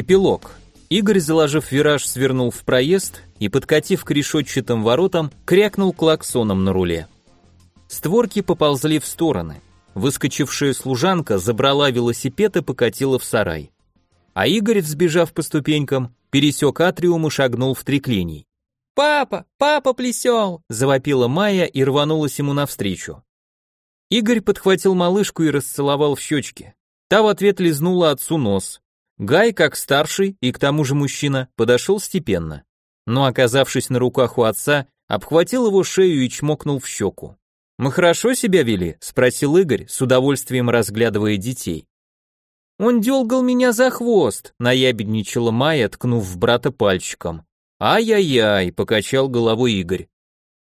Эпилог. Игорь, заложив вираж, свернул в проезд и, подкатив к решетчатым воротам, крякнул клаксоном на руле. Створки поползли в стороны. Выскочившая служанка забрала велосипед и покатила в сарай. А Игорь, взбежав по ступенькам, пересек атриум и шагнул в триклиний. «Папа! Папа плесел!» – завопила Майя и рванулась ему навстречу. Игорь подхватил малышку и расцеловал в щечки. Та в ответ лизнула отцу нос. Гай, как старший и к тому же мужчина, подошел степенно. Но, оказавшись на руках у отца, обхватил его шею и чмокнул в щеку. «Мы хорошо себя вели?» – спросил Игорь, с удовольствием разглядывая детей. «Он дергал меня за хвост», – наябедничала Майя, ткнув в брата пальчиком. «Ай-яй-яй», – покачал головой Игорь.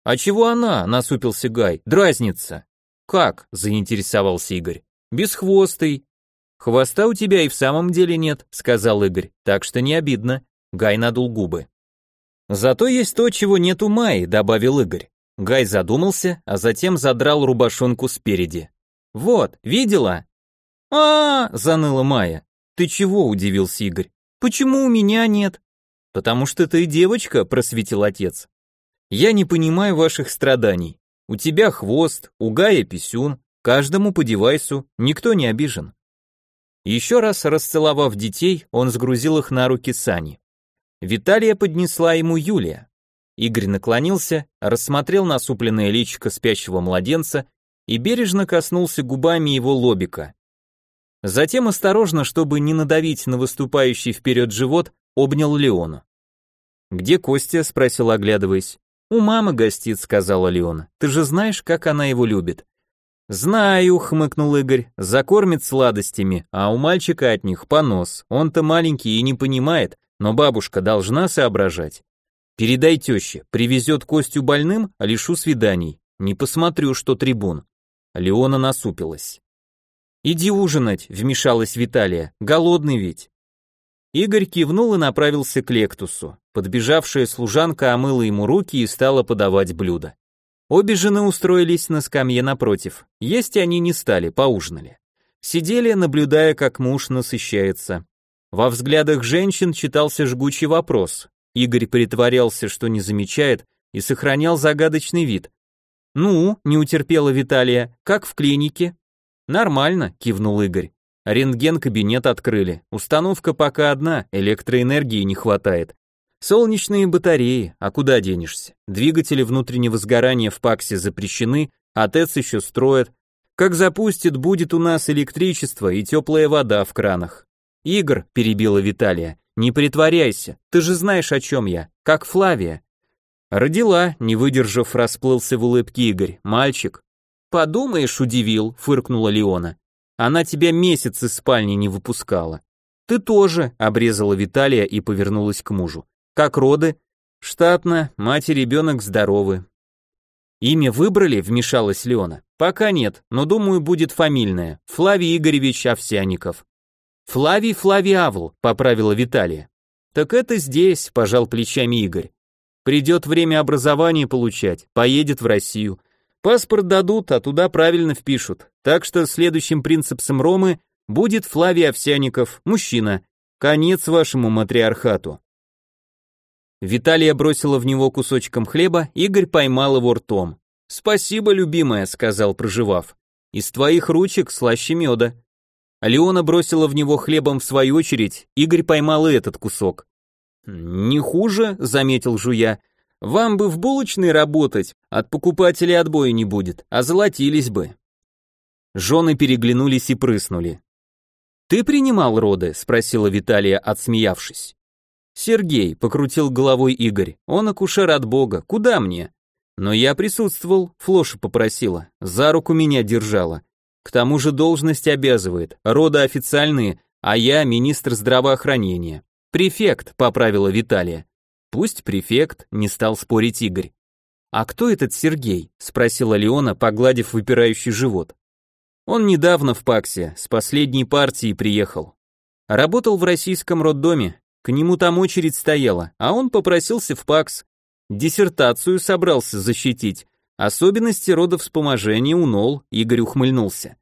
«А чего она?» – насупился Гай. «Дразнится». «Как?» – заинтересовался Игорь. «Бесхвостый». «Хвоста у тебя и в самом деле нет», – сказал Игорь. «Так что не обидно». Гай надул губы. «Зато есть то, чего нет у Майи», – добавил Игорь. Гай задумался, а затем задрал рубашонку спереди. «Вот, видела?» а, -а, -а заныла Майя. «Ты чего?» – удивился Игорь. «Почему у меня нет?» «Потому что ты девочка», – просветил отец. «Я не понимаю ваших страданий. У тебя хвост, у Гая писюн, каждому по девайсу, никто не обижен». Еще раз расцеловав детей, он сгрузил их на руки Сани. Виталия поднесла ему Юлия. Игорь наклонился, рассмотрел насупленное личико спящего младенца и бережно коснулся губами его лобика. Затем осторожно, чтобы не надавить на выступающий вперед живот, обнял Леона. «Где Костя?» — спросил, оглядываясь. «У мамы гостит», — сказала Леона. «Ты же знаешь, как она его любит». «Знаю», — хмыкнул Игорь, — «закормит сладостями, а у мальчика от них понос. Он-то маленький и не понимает, но бабушка должна соображать. Передай теще, привезет Костю больным, а лишу свиданий. Не посмотрю, что трибун. Леона насупилась. Иди ужинать, вмешалась Виталия. Голодный ведь. Игорь кивнул и направился к Лектусу. Подбежавшая служанка омыла ему руки и стала подавать блюда. Обе жены устроились на скамье напротив. Есть они не стали, поужинали. Сидели, наблюдая, как муж насыщается. Во взглядах женщин читался жгучий вопрос. Игорь притворялся, что не замечает, и сохранял загадочный вид. «Ну», — не утерпела Виталия, — «как в клинике?» «Нормально», — кивнул Игорь. «Рентген-кабинет открыли. Установка пока одна, электроэнергии не хватает. Солнечные батареи, а куда денешься? Двигатели внутреннего сгорания в ПАКСе запрещены, а ТЭЦ еще строят. Как запустит, будет у нас электричество и теплая вода в кранах. Игорь, перебила Виталия, не притворяйся, ты же знаешь, о чем я, как Флавия. Родила, не выдержав, расплылся в улыбке Игорь, мальчик. Подумаешь, удивил, фыркнула Леона. Она тебя месяц из спальни не выпускала. Ты тоже, обрезала Виталия и повернулась к мужу. Как роды? Штатно, мать и ребенок здоровы. Имя выбрали, вмешалась Леона. Пока нет, но думаю, будет фамильное. Флавий Игоревич Овсяников. Флавий Флавиавл, поправила Виталия. Так это здесь, пожал плечами Игорь. Придет время образования получать, поедет в Россию. Паспорт дадут, а туда правильно впишут. Так что следующим принципом Ромы будет Флавий Овсяников, мужчина. Конец вашему матриархату. Виталия бросила в него кусочком хлеба, Игорь поймал его ртом. «Спасибо, любимая», — сказал, проживав. «Из твоих ручек слаще меда». Алиона бросила в него хлебом в свою очередь, Игорь поймал и этот кусок. «Не хуже», — заметил жуя. «Вам бы в булочной работать, от покупателей отбоя не будет, а золотились бы». Жены переглянулись и прыснули. «Ты принимал роды?» — спросила Виталия, отсмеявшись. «Сергей», — покрутил головой Игорь, — «он акушер от бога, куда мне?» Но я присутствовал, Флоша попросила, за руку меня держала. К тому же должность обязывает, рода официальные, а я министр здравоохранения. Префект, поправила Виталия. Пусть префект, не стал спорить Игорь. А кто этот Сергей? спросила Леона, погладив выпирающий живот. Он недавно в Паксе, с последней партии приехал. Работал в российском роддоме, к нему там очередь стояла, а он попросился в ПАКС. Диссертацию собрался защитить, Особенности родовспоможения у Нол, Игорь ухмыльнулся.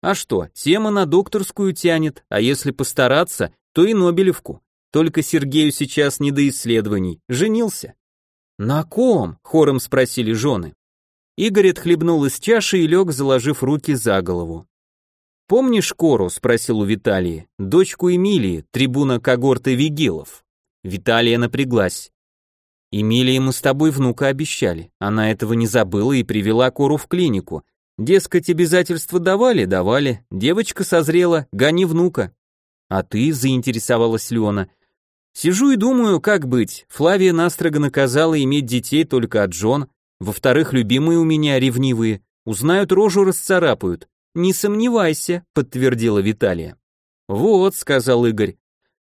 А что, тема на докторскую тянет, а если постараться, то и Нобелевку. Только Сергею сейчас не до исследований. Женился. На ком? Хором спросили жены. Игорь отхлебнул из чаши и лег, заложив руки за голову. «Помнишь Кору?» — спросил у Виталии. «Дочку Эмилии, трибуна когорты Вигилов». Виталия напряглась. «Эмилии мы с тобой внука обещали. Она этого не забыла и привела Кору в клинику. Дескать, обязательства давали, давали. Девочка созрела, гони внука». «А ты?» — заинтересовалась Леона. «Сижу и думаю, как быть. Флавия настрого наказала иметь детей только от жен, во-вторых, любимые у меня ревнивые. Узнают рожу, расцарапают. Не сомневайся, подтвердила Виталия. Вот, сказал Игорь.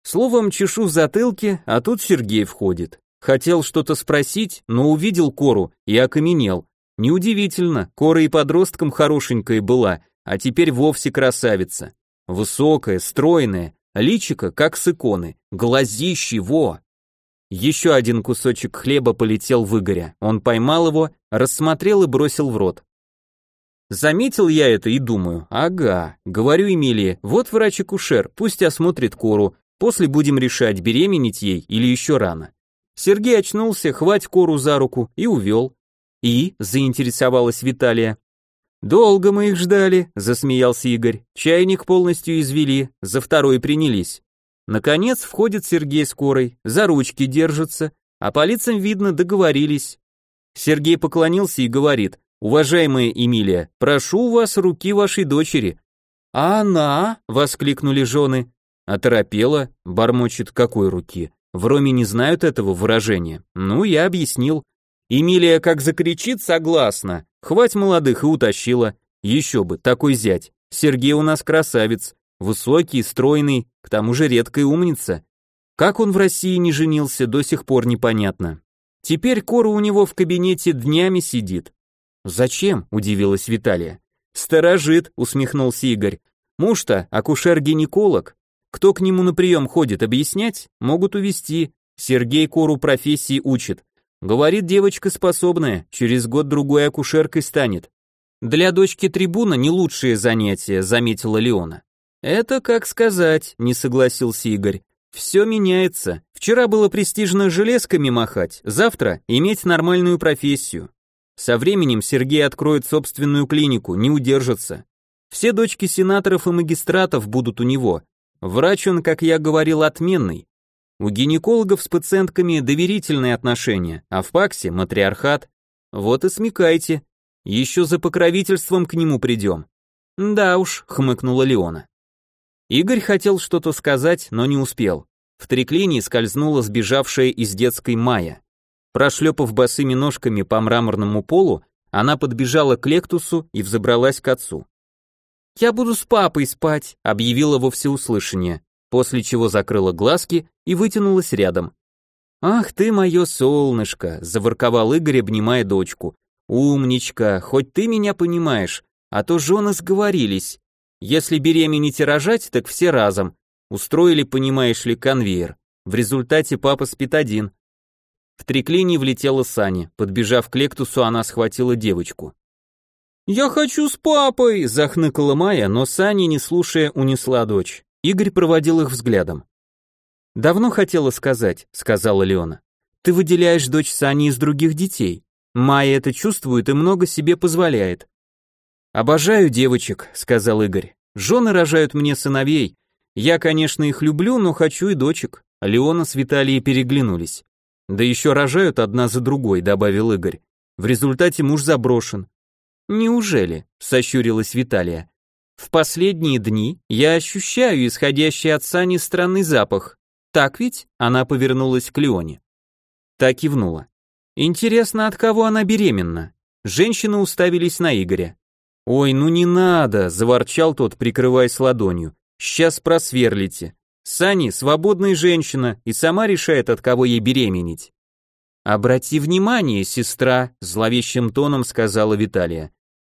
Словом, чешу в затылке, а тут Сергей входит. Хотел что-то спросить, но увидел Кору и окаменел. Неудивительно, Кора и подростком хорошенькая была, а теперь вовсе красавица. Высокая, стройная, личико как с иконы, глазищи, во! Еще один кусочек хлеба полетел в Игоря. Он поймал его, рассмотрел и бросил в рот. Заметил я это и думаю, ага, говорю Эмилии, вот врач-акушер, пусть осмотрит кору, после будем решать, беременеть ей или еще рано. Сергей очнулся, хвать кору за руку и увел. И, заинтересовалась Виталия. Долго мы их ждали, засмеялся Игорь, чайник полностью извели, за второй принялись. Наконец входит Сергей скорой, за ручки держится, а по лицам видно договорились. Сергей поклонился и говорит, «Уважаемая Эмилия, прошу вас руки вашей дочери». «А она?» — воскликнули жены. Оторопела, бормочет, какой руки. В Роме не знают этого выражения. Ну, я объяснил. Эмилия как закричит согласно, хвать молодых и утащила. Еще бы, такой зять. Сергей у нас красавец, Высокий, стройный, к тому же редкая умница. Как он в России не женился, до сих пор непонятно. Теперь Кора у него в кабинете днями сидит. Зачем? удивилась Виталия. Сторожит, усмехнулся Игорь. Муж-то акушер-гинеколог. Кто к нему на прием ходит, объяснять? Могут увести. Сергей Кору профессии учит. Говорит, девочка способная, через год-другой акушеркой станет. Для дочки трибуна не лучшее занятие, заметила Леона. «Это как сказать», — не согласился Игорь. «Все меняется. Вчера было престижно железками махать, завтра иметь нормальную профессию. Со временем Сергей откроет собственную клинику, не удержится. Все дочки сенаторов и магистратов будут у него. Врач он, как я говорил, отменный. У гинекологов с пациентками доверительные отношения, а в ПАКСе матриархат. Вот и смекайте. Еще за покровительством к нему придем. Да уж, хмыкнула Леона. Игорь хотел что-то сказать, но не успел. В триклинии скользнула сбежавшая из детской Майя. Прошлепав босыми ножками по мраморному полу, она подбежала к Лектусу и взобралась к отцу. «Я буду с папой спать», — объявила во всеуслышание, после чего закрыла глазки и вытянулась рядом. «Ах ты мое солнышко», — заворковал Игорь, обнимая дочку. «Умничка, хоть ты меня понимаешь, а то жены сговорились. Если беременеть и рожать, так все разом. Устроили, понимаешь ли, конвейер. В результате папа спит один. В триклине влетела Саня. Подбежав к Лектусу, она схватила девочку. «Я хочу с папой!» – захныкала Майя, но Саня, не слушая, унесла дочь. Игорь проводил их взглядом. «Давно хотела сказать», — сказала Леона. «Ты выделяешь дочь Сани из других детей. Майя это чувствует и много себе позволяет. «Обожаю девочек», — сказал Игорь. «Жены рожают мне сыновей. Я, конечно, их люблю, но хочу и дочек». Леона с Виталией переглянулись. «Да еще рожают одна за другой», — добавил Игорь. «В результате муж заброшен». «Неужели?» — сощурилась Виталия. «В последние дни я ощущаю исходящий от Сани странный запах. Так ведь?» — она повернулась к Леоне. Так кивнула. «Интересно, от кого она беременна?» Женщины уставились на Игоря. «Ой, ну не надо!» – заворчал тот, прикрываясь ладонью. «Сейчас просверлите. Сани – свободная женщина и сама решает, от кого ей беременеть». «Обрати внимание, сестра», – зловещим тоном сказала Виталия.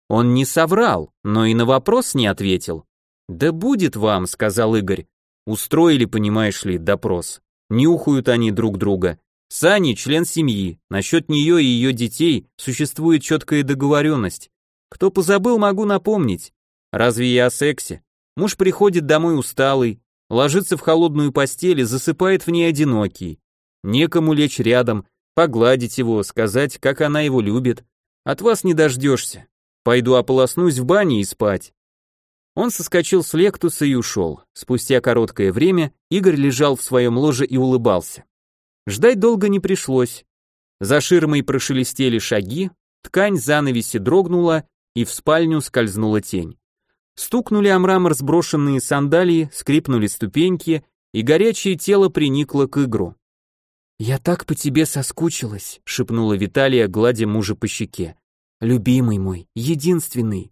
Он не соврал, но и на вопрос не ответил. «Да будет вам», — сказал Игорь. Устроили, понимаешь ли, допрос. Нюхают они друг друга. Сани — член семьи, насчет нее и ее детей существует четкая договоренность. Кто позабыл, могу напомнить. Разве я о сексе? Муж приходит домой усталый, ложится в холодную постель и засыпает в ней одинокий. Некому лечь рядом, погладить его, сказать, как она его любит. От вас не дождешься. Пойду ополоснусь в бане и спать. Он соскочил с лектуса и ушел. Спустя короткое время Игорь лежал в своем ложе и улыбался. Ждать долго не пришлось. За ширмой прошелестели шаги, ткань занавеси дрогнула, и в спальню скользнула тень. Стукнули о мрамор сброшенные сандалии, скрипнули ступеньки, и горячее тело приникло к игру. «Я так по тебе соскучилась», — шепнула Виталия, гладя мужа по щеке. «Любимый мой, единственный».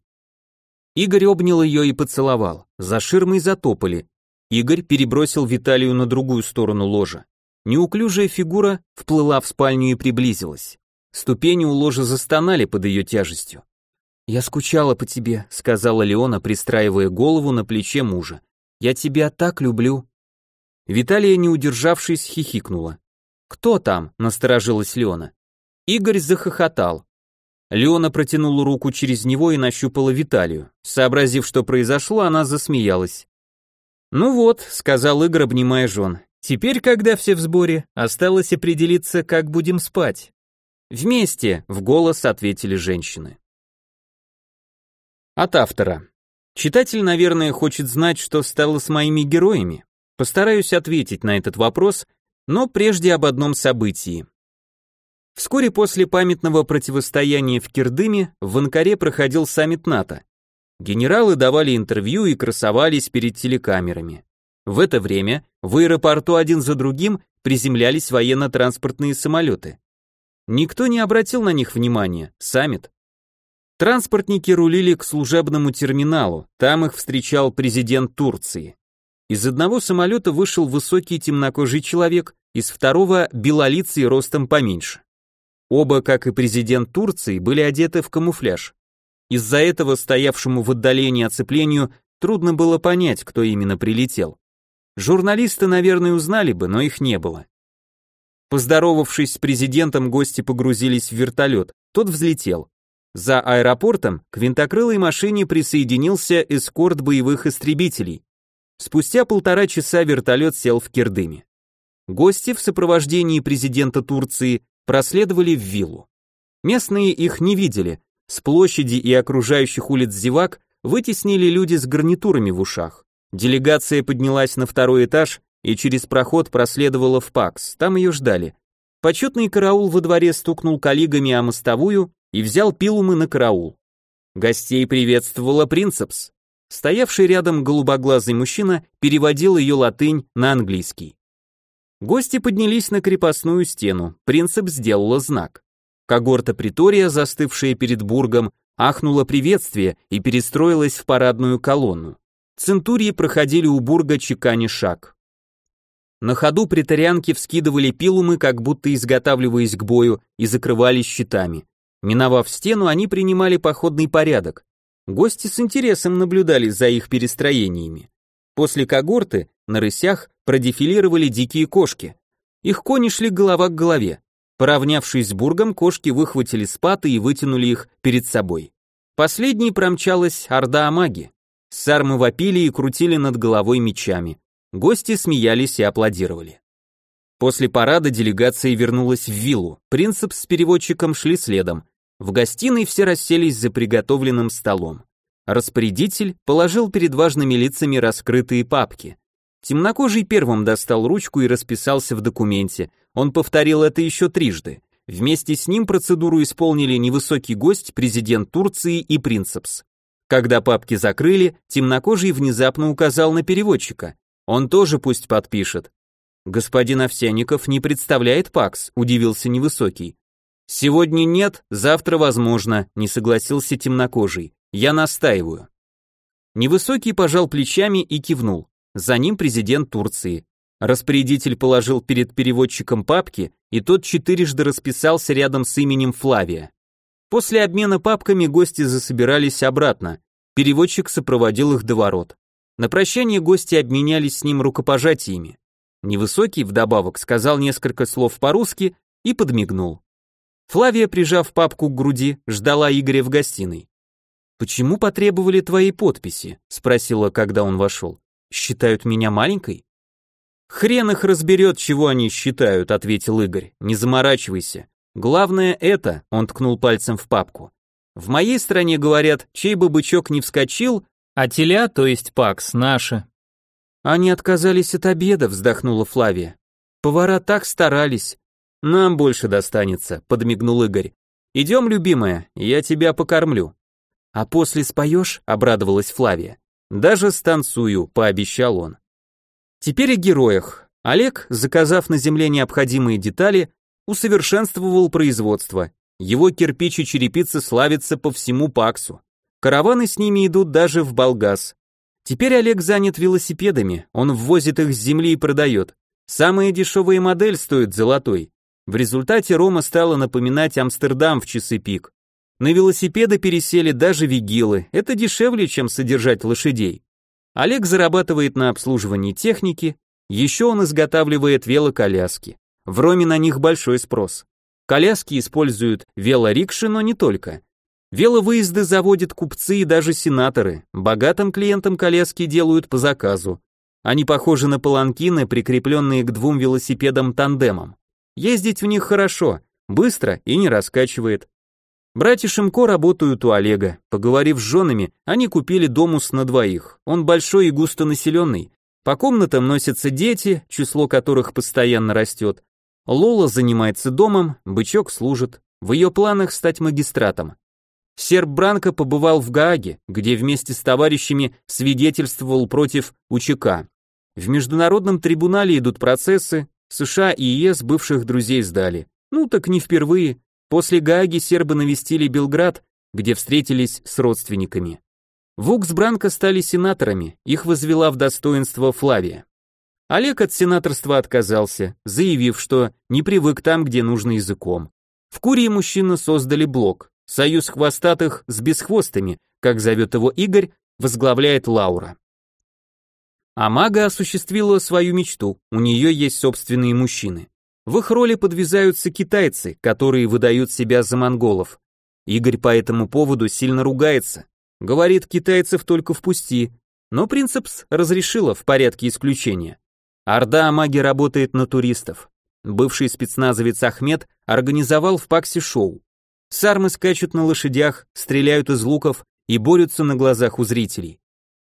Игорь обнял ее и поцеловал. За ширмой затопали. Игорь перебросил Виталию на другую сторону ложа. Неуклюжая фигура вплыла в спальню и приблизилась. Ступени у ложа застонали под ее тяжестью. «Я скучала по тебе», — сказала Леона, пристраивая голову на плече мужа. «Я тебя так люблю». Виталия, не удержавшись, хихикнула. «Кто там?» — насторожилась Леона. Игорь захохотал. Леона протянула руку через него и нащупала Виталию. Сообразив, что произошло, она засмеялась. «Ну вот», — сказал Игорь, обнимая жен, — «теперь, когда все в сборе, осталось определиться, как будем спать». «Вместе», — в голос ответили женщины. От автора. Читатель, наверное, хочет знать, что стало с моими героями. Постараюсь ответить на этот вопрос, но прежде об одном событии. Вскоре после памятного противостояния в Кирдыме в Анкаре проходил саммит НАТО. Генералы давали интервью и красовались перед телекамерами. В это время в аэропорту один за другим приземлялись военно-транспортные самолеты. Никто не обратил на них внимания, саммит. Транспортники рулили к служебному терминалу, там их встречал президент Турции. Из одного самолета вышел высокий темнокожий человек, из второго – белолицый ростом поменьше. Оба, как и президент Турции, были одеты в камуфляж. Из-за этого стоявшему в отдалении оцеплению трудно было понять, кто именно прилетел. Журналисты, наверное, узнали бы, но их не было. Поздоровавшись с президентом, гости погрузились в вертолет, тот взлетел. За аэропортом к винтокрылой машине присоединился эскорт боевых истребителей. Спустя полтора часа вертолет сел в Кирдыме. Гости в сопровождении президента Турции проследовали в виллу. Местные их не видели, с площади и окружающих улиц зевак вытеснили люди с гарнитурами в ушах. Делегация поднялась на второй этаж и через проход проследовала в ПАКС, там ее ждали. Почетный караул во дворе стукнул коллегами о мостовую и взял пилумы на караул. Гостей приветствовала принцепс. Стоявший рядом голубоглазый мужчина переводил ее латынь на английский. Гости поднялись на крепостную стену, принцип сделала знак. Когорта Притория, застывшая перед бургом, ахнула приветствие и перестроилась в парадную колонну. Центурии проходили у бурга чекани шаг. На ходу притарианки вскидывали пилумы, как будто изготавливаясь к бою, и закрывались щитами. Миновав стену, они принимали походный порядок. Гости с интересом наблюдали за их перестроениями. После когорты на рысях продефилировали дикие кошки. Их кони шли голова к голове. Поравнявшись с бургом, кошки выхватили спаты и вытянули их перед собой. Последней промчалась орда амаги. Сармы вопили и крутили над головой мечами. Гости смеялись и аплодировали. После парада делегация вернулась в виллу. Принцип с переводчиком шли следом. В гостиной все расселись за приготовленным столом. Распорядитель положил перед важными лицами раскрытые папки. Темнокожий первым достал ручку и расписался в документе. Он повторил это еще трижды. Вместе с ним процедуру исполнили невысокий гость, президент Турции и принцепс. Когда папки закрыли, темнокожий внезапно указал на переводчика. Он тоже пусть подпишет. Господин Овсянников не представляет ПАКС, удивился невысокий. Сегодня нет, завтра возможно, не согласился темнокожий. Я настаиваю. Невысокий пожал плечами и кивнул. За ним президент Турции. Распорядитель положил перед переводчиком папки, и тот четырежды расписался рядом с именем Флавия. После обмена папками гости засобирались обратно. Переводчик сопроводил их до ворот. На прощание гости обменялись с ним рукопожатиями. Невысокий вдобавок сказал несколько слов по-русски и подмигнул. Флавия, прижав папку к груди, ждала Игоря в гостиной. «Почему потребовали твоей подписи?» — спросила, когда он вошел. Считают меня маленькой? Хрен их разберет, чего они считают, ответил Игорь. Не заморачивайся. Главное это, он ткнул пальцем в папку. В моей стране говорят, чей бы бычок не вскочил, а теля, то есть пакс, наши. Они отказались от обеда, вздохнула Флавия. Повара так старались. Нам больше достанется, подмигнул Игорь. Идем, любимая, я тебя покормлю. А после споешь, обрадовалась Флавия. Даже станцую, пообещал он. Теперь о героях. Олег, заказав на земле необходимые детали, усовершенствовал производство. Его кирпич и черепица славятся по всему Паксу. Караваны с ними идут даже в Болгас. Теперь Олег занят велосипедами, он ввозит их с земли и продает. Самая дешевая модель стоит золотой. В результате Рома стала напоминать Амстердам в часы пик. На велосипеды пересели даже вигилы, это дешевле, чем содержать лошадей. Олег зарабатывает на обслуживании техники, еще он изготавливает велоколяски. В Роме на них большой спрос. Коляски используют велорикши, но не только. Веловыезды заводят купцы и даже сенаторы. Богатым клиентам коляски делают по заказу. Они похожи на паланкины, прикрепленные к двум велосипедам тандемом. Ездить в них хорошо, быстро и не раскачивает. Братья Шимко работают у Олега. Поговорив с женами, они купили домус на двоих. Он большой и густонаселенный. По комнатам носятся дети, число которых постоянно растет. Лола занимается домом, бычок служит. В ее планах стать магистратом. Серб Бранко побывал в Гааге, где вместе с товарищами свидетельствовал против УЧК. В международном трибунале идут процессы, США и ЕС бывших друзей сдали. Ну так не впервые, После Гааги сербы навестили Белград, где встретились с родственниками. Вукс Бранко стали сенаторами, их возвела в достоинство Флавия. Олег от сенаторства отказался, заявив, что не привык там, где нужно языком. В Курии мужчины создали блок, союз хвостатых с бесхвостами, как зовет его Игорь, возглавляет Лаура. А мага осуществила свою мечту, у нее есть собственные мужчины. В их роли подвязаются китайцы, которые выдают себя за монголов. Игорь по этому поводу сильно ругается. Говорит, китайцев только впусти. Но Принцепс разрешила в порядке исключения. Орда маги работает на туристов. Бывший спецназовец Ахмед организовал в Паксе шоу. Сармы скачут на лошадях, стреляют из луков и борются на глазах у зрителей.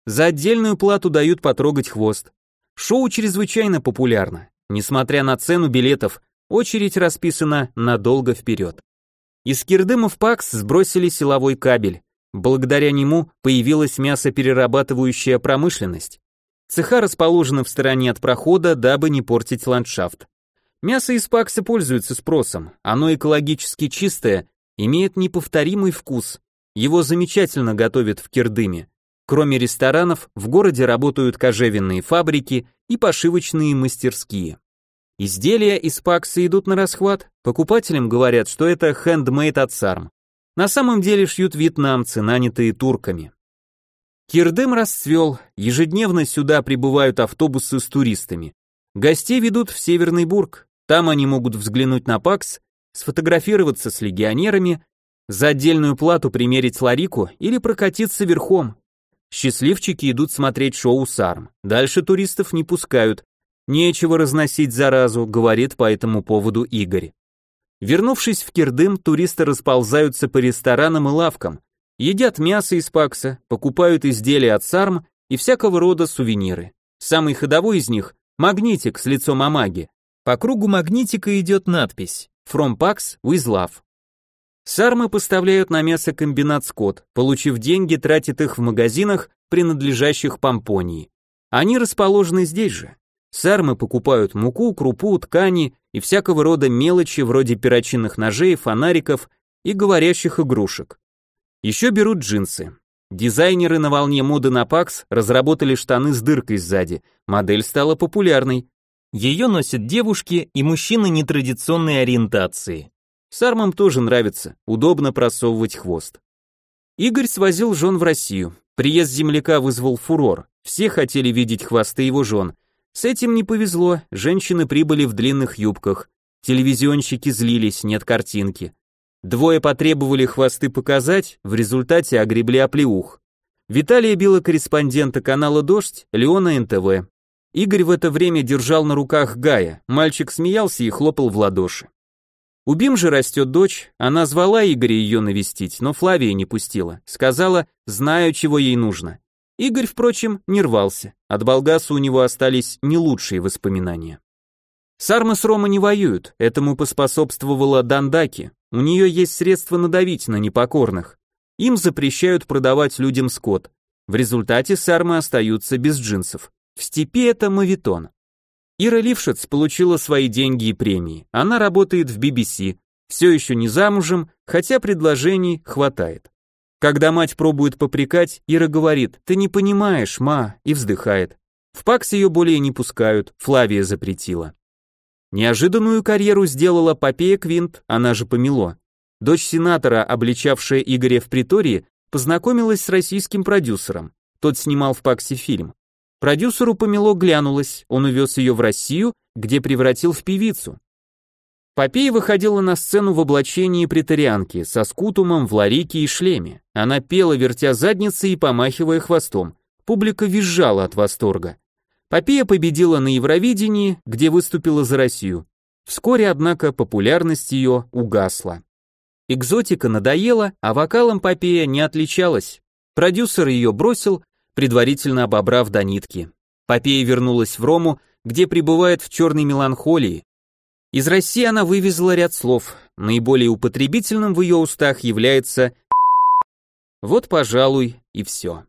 За отдельную плату дают потрогать хвост. Шоу чрезвычайно популярно. Несмотря на цену билетов, очередь расписана надолго вперед. Из Кирдыма в ПАКС сбросили силовой кабель. Благодаря нему появилась мясоперерабатывающая промышленность. Цеха расположены в стороне от прохода, дабы не портить ландшафт. Мясо из пакса пользуется спросом, оно экологически чистое, имеет неповторимый вкус. Его замечательно готовят в Кирдыме. Кроме ресторанов, в городе работают кожевенные фабрики и пошивочные мастерские. Изделия из пакса идут на расхват, покупателям говорят, что это хендмейд от сарм. На самом деле шьют вьетнамцы, нанятые турками. Кирдым расцвел, ежедневно сюда прибывают автобусы с туристами. Гостей ведут в Северный Бург, там они могут взглянуть на пакс, сфотографироваться с легионерами, за отдельную плату примерить ларику или прокатиться верхом, Счастливчики идут смотреть шоу «Сарм». Дальше туристов не пускают. Нечего разносить заразу, говорит по этому поводу Игорь. Вернувшись в Кирдым, туристы расползаются по ресторанам и лавкам, едят мясо из пакса, покупают изделия от сарм и всякого рода сувениры. Самый ходовой из них – магнитик с лицом Амаги. По кругу магнитика идет надпись «From Pax with Love». Сармы поставляют на мясокомбинат скот, получив деньги, тратят их в магазинах, принадлежащих Помпонии. Они расположены здесь же. Сармы покупают муку, крупу, ткани и всякого рода мелочи вроде перочинных ножей, фонариков и говорящих игрушек. Еще берут джинсы. Дизайнеры на волне моды на Пакс разработали штаны с дыркой сзади. Модель стала популярной. Ее носят девушки и мужчины нетрадиционной ориентации. Сармам тоже нравится, удобно просовывать хвост. Игорь свозил жен в Россию. Приезд земляка вызвал фурор. Все хотели видеть хвосты его жен. С этим не повезло, женщины прибыли в длинных юбках. Телевизионщики злились, нет картинки. Двое потребовали хвосты показать, в результате огребли оплеух. Виталия била корреспондента канала «Дождь», Леона НТВ. Игорь в это время держал на руках Гая, мальчик смеялся и хлопал в ладоши. У Бим же растет дочь, она звала Игоря ее навестить, но Флавия не пустила, сказала, знаю, чего ей нужно. Игорь, впрочем, не рвался, от Болгаса у него остались не лучшие воспоминания. Сарма с Рома не воюют, этому поспособствовала Дандаки, у нее есть средства надавить на непокорных. Им запрещают продавать людям скот. В результате сармы остаются без джинсов. В степи это мавитон. Ира Лившиц получила свои деньги и премии. Она работает в BBC, все еще не замужем, хотя предложений хватает. Когда мать пробует попрекать, Ира говорит «Ты не понимаешь, ма», и вздыхает. В ПАКС ее более не пускают, Флавия запретила. Неожиданную карьеру сделала Попея Квинт, она же Помело. Дочь сенатора, обличавшая Игоря в притории, познакомилась с российским продюсером. Тот снимал в ПАКСе фильм. Продюсеру помело глянулось, он увез ее в Россию, где превратил в певицу. Попея выходила на сцену в облачении претарианки, со скутумом, в ларике и шлеме. Она пела, вертя задницей и помахивая хвостом. Публика визжала от восторга. Попея победила на Евровидении, где выступила за Россию. Вскоре, однако, популярность ее угасла. Экзотика надоела, а вокалом Попея не отличалась. Продюсер ее бросил, предварительно обобрав до нитки. Попея вернулась в Рому, где пребывает в черной меланхолии. Из России она вывезла ряд слов, наиболее употребительным в ее устах является «вот, пожалуй, и все».